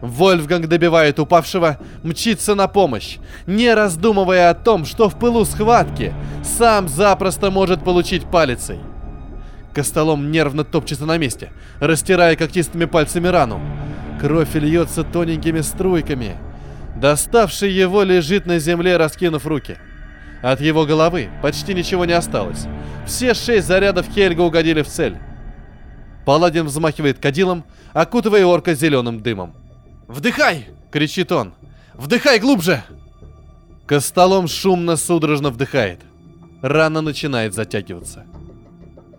Вольфганг добивает упавшего, мчится на помощь, не раздумывая о том, что в пылу схватки сам запросто может получить палицей. Костолом нервно топчется на месте, растирая когтистыми пальцами рану. Кровь льется тоненькими струйками. Доставший его лежит на земле, раскинув руки. От его головы почти ничего не осталось. Все шесть зарядов Хельга угодили в цель. Паладин взмахивает кадилом, окутывая орка зеленым дымом. «Вдыхай!» — кричит он. «Вдыхай глубже!» Костолом шумно, судорожно вдыхает. Рана начинает затягиваться.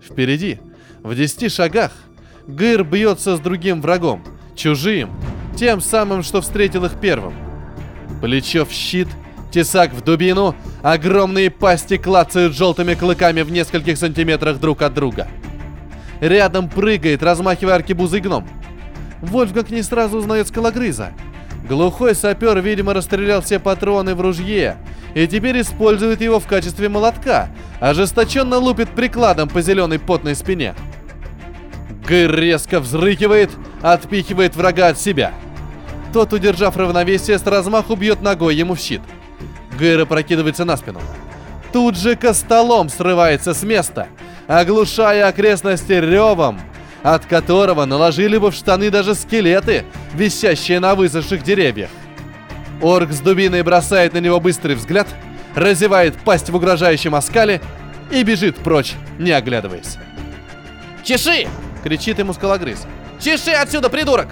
Впереди, в десяти шагах, Гыр бьется с другим врагом, чужим, тем самым, что встретил их первым. Плечо в щит, тесак в дубину, огромные пасти клацают желтыми клыками в нескольких сантиметрах друг от друга. Рядом прыгает, размахивая аркебузой гном. Вольфганг не сразу узнает скалогрыза. Глухой сапер, видимо, расстрелял все патроны в ружье и теперь использует его в качестве молотка, ожесточенно лупит прикладом по зеленой потной спине. Гыр резко взрыкивает, отпихивает врага от себя. Тот, удержав равновесие, с размаху бьет ногой ему в щит. Гыр опрокидывается на спину. Тут же костолом срывается с места, оглушая окрестности ревом, от которого наложили бы в штаны даже скелеты, висящие на высохших деревьях. Орк с дубиной бросает на него быстрый взгляд, разевает пасть в угрожающем оскале и бежит прочь, не оглядываясь. «Чеши!» — кричит ему скалогрыз. «Чеши отсюда, придурок!»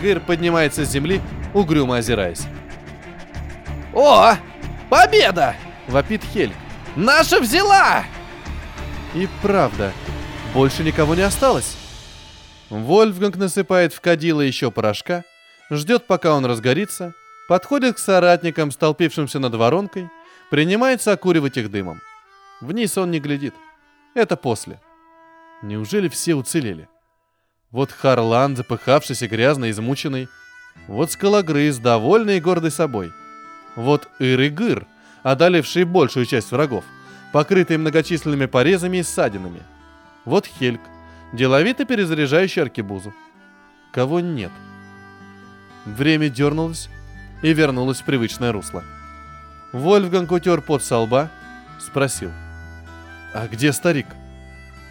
Гыр поднимается с земли, угрюмо озираясь. «О, победа!» — вопит Хель. «Наша взяла!» И правда, больше никого не осталось. Вольфганг насыпает в кадило еще порошка, ждет, пока он разгорится, подходит к соратникам, столпившимся над воронкой, принимается окуривать их дымом. Вниз он не глядит. Это после. Неужели все уцелели? Вот Харлан, запыхавшийся, грязный, измученный. Вот Скалогрыз, довольный и гордый собой. Вот Ир-и-Гыр, одолевший большую часть врагов, покрытый многочисленными порезами и ссадинами. Вот Хельк, деловито перезаряжающий аркебузу. Кого нет? Время дернулось и вернулось в привычное русло. Вольфганг утер пот со лба, спросил. «А где старик?»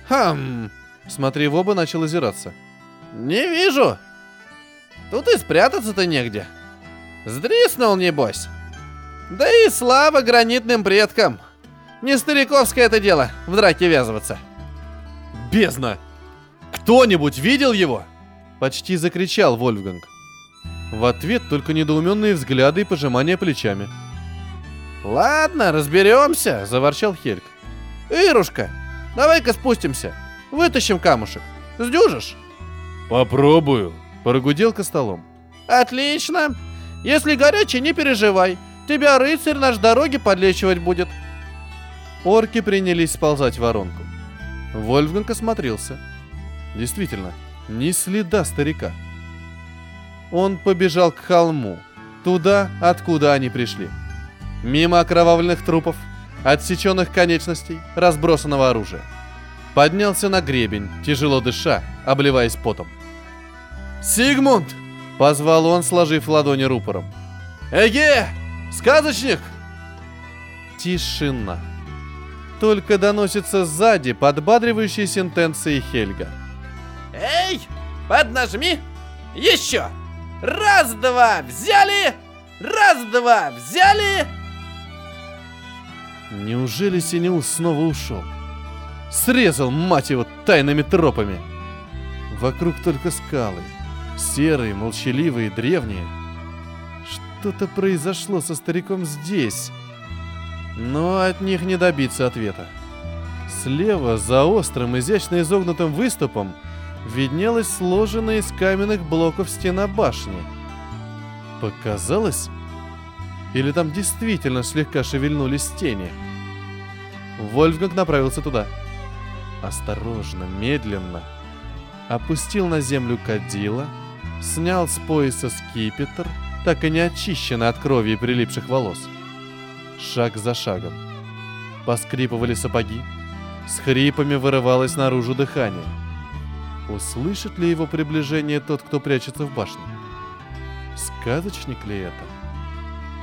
«Хм...» Смотри, в оба начал озираться. «Не вижу. Тут и спрятаться-то негде. Сдриснул, небось. Да и слава гранитным предкам. Не стариковское это дело в драке ввязываться». «Бездна! Кто-нибудь видел его?» Почти закричал Вольфганг. В ответ только недоуменные взгляды и пожимания плечами. «Ладно, разберемся», — заворчал Хельк. «Ирушка, давай-ка спустимся, вытащим камушек. Сдюжишь?» Попробую. Прогудел столом. Отлично. Если горячий, не переживай. Тебя рыцарь наш дороги подлечивать будет. Орки принялись сползать в воронку. Вольфганг осмотрелся. Действительно, ни следа старика. Он побежал к холму, туда, откуда они пришли. Мимо окровавленных трупов, отсеченных конечностей, разбросанного оружия. Поднялся на гребень, тяжело дыша, обливаясь потом. «Сигмунд!» — позвал он, сложив ладони рупором. «Эге! Сказочник!» Тишина. Только доносится сзади подбадривающие сентенции Хельга. Эй, поднажми! Еще! Раз-два, взяли! Раз-два, взяли! Неужели Синеус снова ушел? Срезал, мать его, тайными тропами. Вокруг только скалы. Серые, молчаливые, древние. Что-то произошло со стариком здесь. Но от них не добиться ответа. Слева, за острым, изящно изогнутым выступом, виднелась сложенная из каменных блоков стена башни. Показалось? Или там действительно слегка шевельнулись тени? Вольфганг направился туда. Осторожно, медленно. Опустил на землю кадила, снял с пояса скипетр, так и не очищенный от крови и прилипших волос. Шаг за шагом. Поскрипывали сапоги. С хрипами вырывалось наружу дыхание. Услышит ли его приближение тот, кто прячется в башне? Сказочник ли это?